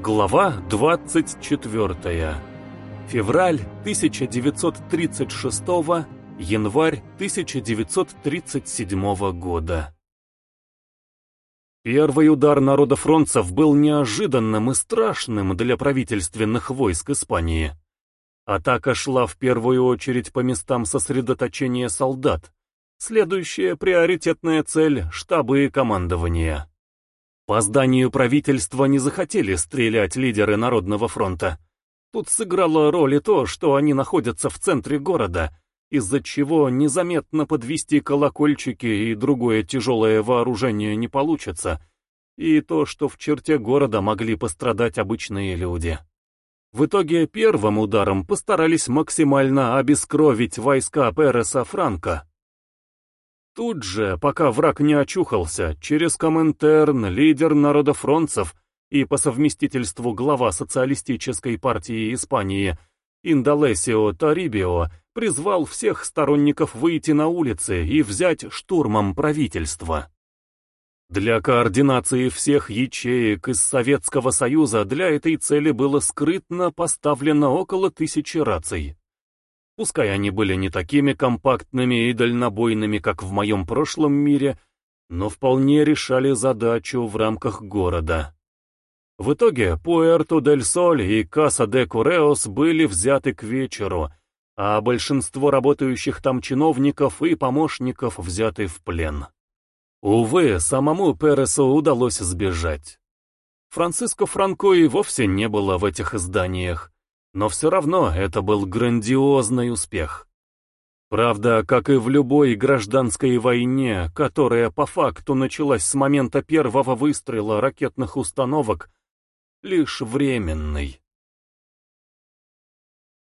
Глава 24. Февраль 1936, январь 1937 года. Первый удар народофронтцев был неожиданным и страшным для правительственных войск Испании. Атака шла в первую очередь по местам сосредоточения солдат. Следующая приоритетная цель – штабы и командования. По зданию правительства не захотели стрелять лидеры Народного фронта. Тут сыграло роль и то, что они находятся в центре города, из-за чего незаметно подвести колокольчики и другое тяжелое вооружение не получится, и то, что в черте города могли пострадать обычные люди. В итоге первым ударом постарались максимально обескровить войска Переса Франка. Тут же, пока враг не очухался, через Коминтерн лидер народофронтцев и по совместительству глава социалистической партии Испании Индолесио Торибио призвал всех сторонников выйти на улицы и взять штурмом правительство. Для координации всех ячеек из Советского Союза для этой цели было скрытно поставлено около тысячи раций. Пускай они были не такими компактными и дальнобойными, как в моем прошлом мире, но вполне решали задачу в рамках города. В итоге Пуэрто-дель-Соль и Каса-де-Куреос были взяты к вечеру, а большинство работающих там чиновников и помощников взяты в плен. Увы, самому Пересу удалось сбежать. Франциско Франко и вовсе не было в этих изданиях, но все равно это был грандиозный успех. Правда, как и в любой гражданской войне, которая по факту началась с момента первого выстрела ракетных установок, лишь временный.